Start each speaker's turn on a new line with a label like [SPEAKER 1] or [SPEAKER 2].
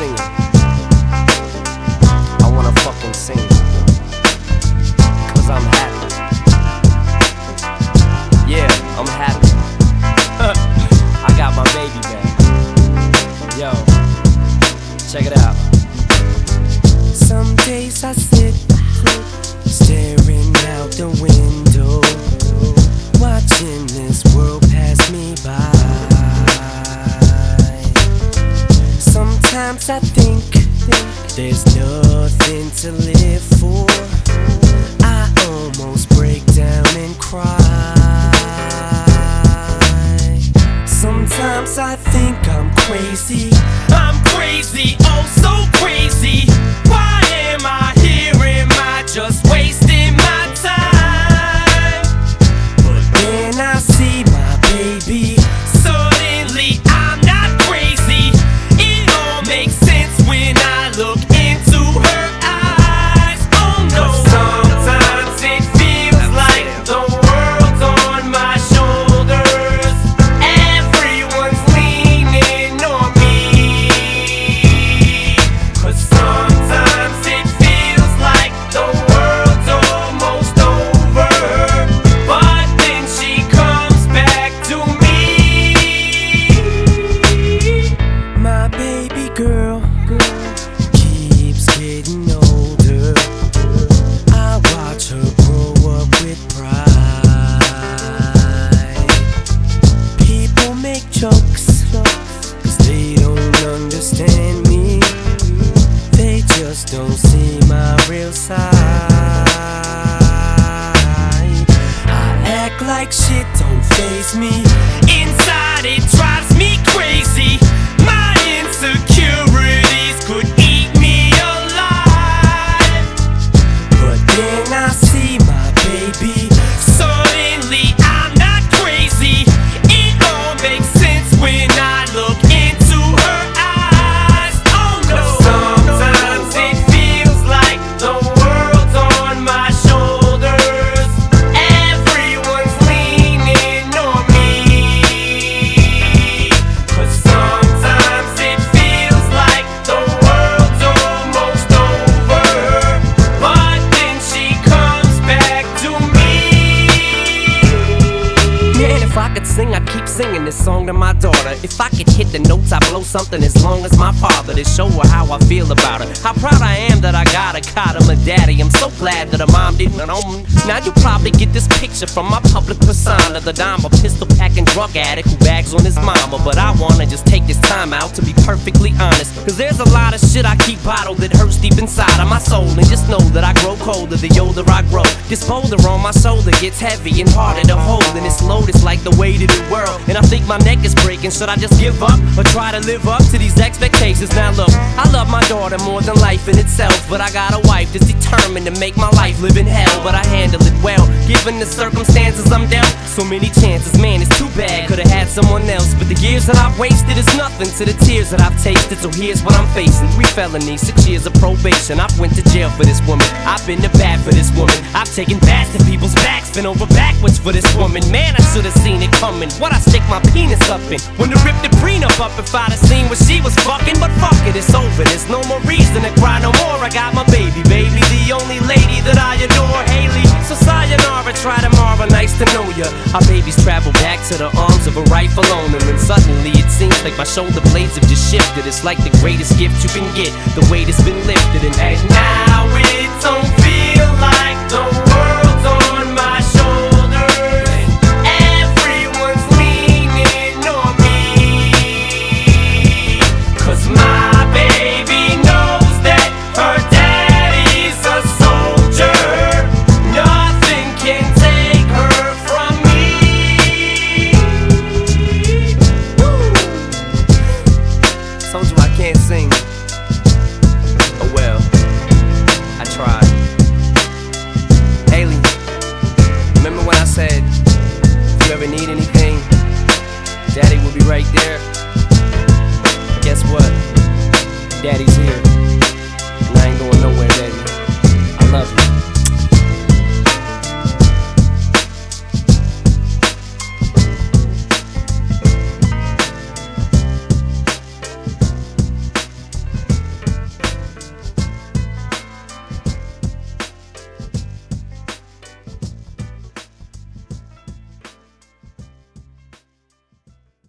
[SPEAKER 1] sozinho. think, there's nothing to live for. I almost break down and cry. Sometimes I think I'm crazy. I'm crazy, oh so crazy. Why? Like shit don't faze me. To my daughter. If I could hit the notes, I'd blow something as long as my father to show her how I feel about her. How proud I am that I got a cot of my daddy. I'm so glad that her mom didn't own. Now you probably get this picture from my public persona. The dime, a pistol packing drug addict who bags on his mama. But I wanna just take this time out to be perfectly honest. Cause there's a lot of shit I keep bottled that hurts deep inside of my soul. And just know that I grow colder the older I grow. This boulder on my shoulder gets heavy and harder to hold. And it's loaded like the weight of the world. And I think my neck is breaking. Should I just give up or try to live up to these expectations? Now look, I love my daughter more than life in itself. But I got a wife that's determined to make my life live in hell. But I handle it well, given the circumstances I'm down, So many chances, man, it's too bad. Could've had someone else. But the years that I've wasted is nothing to the tears that I've tasted. So here's what I'm facing: three felonies, six years of probation. I've went to jail for this woman. I've been to bat for this woman. I've taken bats to people's backs, been over backwards for this woman. Man, I should've seen it coming. What I stick my penis up in? When to rip the prenup up if I'd have seen what she was fucking. But fuck it, it's over. There's no more reason to cry no more. I got my baby, baby, the only lady that I adore, Hailie. So sayonara, try tomorrow. Nice to know ya. Our babies travel back to the arms of a rightful owner, and suddenly it seems like my shoulder blades have just shifted. It's like the greatest gift you can get. The weight has been lifted, and, now there. Guess what? Daddy's here.